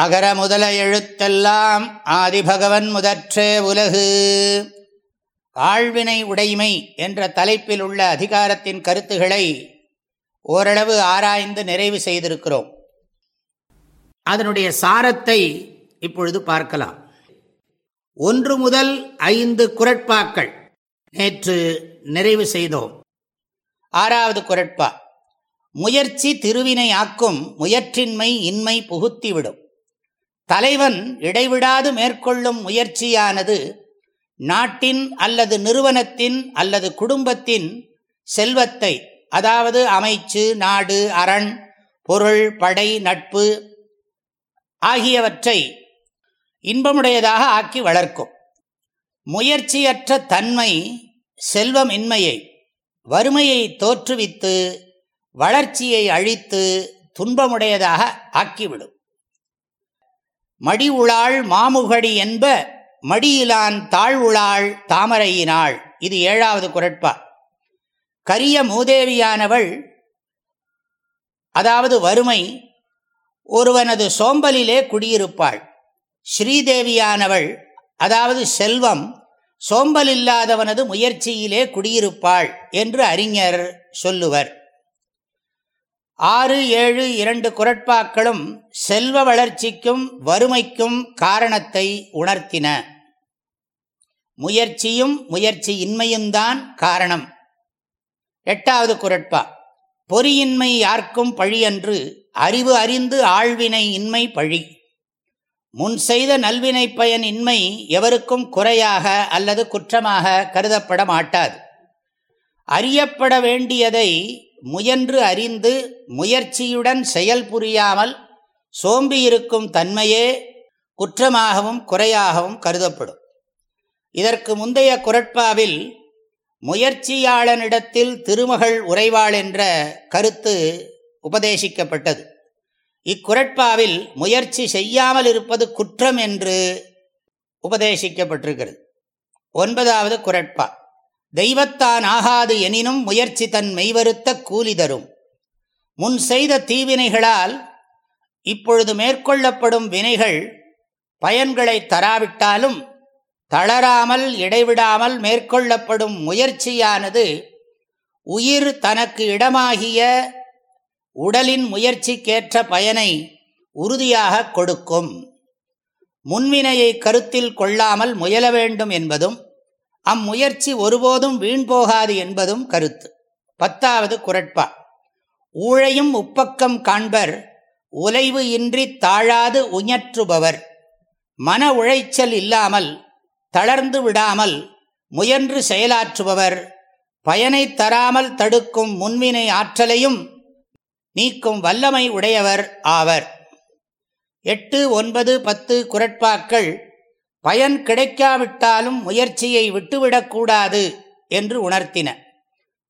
அகர முதல எழுத்தெல்லாம் ஆதிபகவன் முதற்றே உலகு. ஆழ்வினை உடைமை என்ற தலைப்பில் உள்ள அதிகாரத்தின் கருத்துகளை ஓரளவு ஆராய்ந்து நிறைவு செய்திருக்கிறோம். அதனுடைய சாரத்தை இப்பொழுது பார்க்கலாம். ஒன்று முதல் ஐந்து குரட்பாக்கள் நேற்று நிறைவு செய்தோம். ஆறாவது குரட்பா முயற்சி திருவினை ஆக்கும் முயற்றின்மை இன்மை புகுத்திவிடும். தலைவன் இடைவிடாது மேற்கொள்ளும் முயற்சியானது நாட்டின் அல்லது நிறுவனத்தின் அல்லது குடும்பத்தின் செல்வத்தை அதாவது அமைச்சு நாடு அரண் பொருள் படை நட்பு ஆகியவற்றை இன்பமுடையதாக ஆக்கி வளர்க்கும். முயற்சியற்ற தன்மை செல்வமின்மையை வறுமையை தோற்றுவித்து வளர்ச்சியை அழித்து துன்பமுடையதாக ஆக்கிவிடும். மடி உளாள் மாமுகடி என்ப மடியிலான் தாழ்வுளாள் தாமரையினாள். இது ஏழாவது குரட்பா. கரிய மூதேவியானவள் அதாவது வறுமை ஒருவனது சோம்பலிலே குடியிருப்பாள். ஸ்ரீதேவியானவள் அதாவது செல்வம் சோம்பலில்லாதவனது முயற்சியிலே குடியிருப்பாள் என்று அறிஞர் சொல்லுவர். ஆறு ஏழு இரண்டு குரட்பாக்களும் செல்வ வளர்ச்சிக்கும் வறுமைக்கும் காரணத்தை உணர்த்தின. முயற்சியும் முயற்சி இன்மையும்தான் காரணம். எட்டாவது குரட்பா பொறியின்மை யார்க்கும் பழியன்று அறிவு அறிந்து ஆழ்வினை இன்மை பழி. முன் செய்த நல்வினை பயன் இன்மை எவருக்கும் குறையாக அல்லது குற்றமாக கருதப்பட மாட்டாது. அறியப்பட வேண்டியதை முயன்று அறிந்து முயற்சியுடன் செயல் புரியாமல் சோம்பியிருக்கும் தன்மையே குற்றமாகவும் குறையாகவும் கருதப்படும். இதற்கு முந்தைய குரட்பாவில் முயற்சியாளனிடத்தில் திருமகள் உறைவாள் என்ற கருத்து உபதேசிக்கப்பட்டது. இக்குரட்பாவில் முயற்சி செய்யாமல் இருப்பது குற்றம் என்று உபதேசிக்கப்பட்டிருக்கிறது. ஒன்பதாவது குரட்பா. தெய்வத்தான் ஆகாது எனினும் முயற்சி தன் மெய்வருத்த கூலி தரும் முன் செய்த தீவினைகளால் இப்பொழுது மேற்கொள்ளப்படும் வினைகள் பயன்களை தராவிட்டாலும் தளராமல் இடைவிடாமல் மேற்கொள்ளப்படும் முயற்சியானது உயிர் தனக்கு இடமாகிய உடலின் முயற்சிக்கேற்ற பயனை உறுதியாக கொடுக்கும். முன்வினையை கருத்தில் கொள்ளாமல் முயல வேண்டும் என்பதும் அம்முயற்சி ஒருபோதும் வீண் போகாது என்பதும் கருத்து. பத்தாவது குரட்பா. ஊழையும் உப்பக்கம் காண்பர் உலைவு இன்றி தாழாது உயற்றுபவர் மன உழைச்சல் இல்லாமல் தளர்ந்து விடாமல் முயன்று செயலாற்றுபவர். பயனை தராமல் தடுக்கும் முன்வினை ஆற்றலையும் நீக்கும் வல்லமை உடையவர் ஆவர். எட்டு ஒன்பது பத்து குரட்பாக்கள் பயன் கிடைக்காவிட்டாலும் முயற்சியை விட்டுவிடக்கூடாது என்று உணர்த்தின.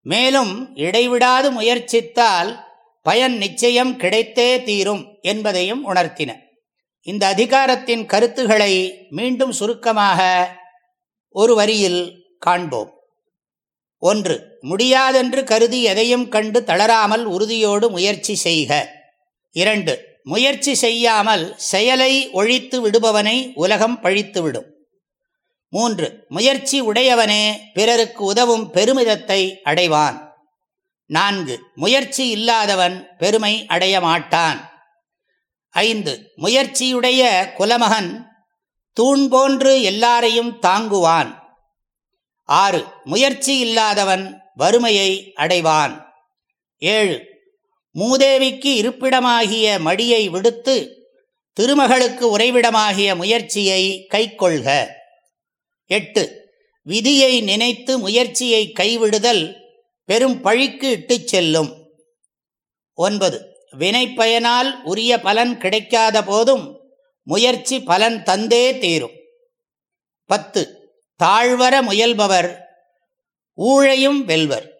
மேலும் இடைவிடாது முயற்சித்தால் பயன் நிச்சயம் கிடைத்தே தீரும் என்பதையும் உணர்த்தின. இந்த அதிகாரத்தின் கருத்துகளை மீண்டும் சுருக்கமாக ஒரு வரியில் காண்போம். ஒன்று முடியாதென்று கருதி எதையும் கண்டு தளராமல் உறுதியோடு முயற்சி செய்க. இரண்டு முயற்சி செய்யாமல் செயலை ஒழித்து விடுபவனை உலகம் பழித்துவிடும் மூன்று முயற்சி உடையவனே பிறருக்கு உதவும் பெருமிதத்தை அடைவான். நான்கு முயற்சி இல்லாதவன் பெருமை அடைய மாட்டான். ஐந்து முயற்சியுடைய குலமகன் தூண் போன்று எல்லாரையும் தாங்குவான். ஆறு முயற்சி இல்லாதவன் வறுமையை அடைவான். ஏழு மூதேவிக்கு இருப்பிடமாகிய மடியை விடுத்து திருமகளுக்கு உறைவிடமாகிய முயற்சியை கைக்கொள்க. எட்டு. விதியை நினைத்து முயற்சியை கைவிடுதல் பெரும் பழிக்கு இட்டுச் செல்லும். ஒன்பது. வினைப்பயனால் உரிய பலன் கிடைக்காத போதும் முயற்சி பலன் தந்தே தீரும். பத்து. தாழ்வர முயல்பவர் ஊழையும் வெல்வர்.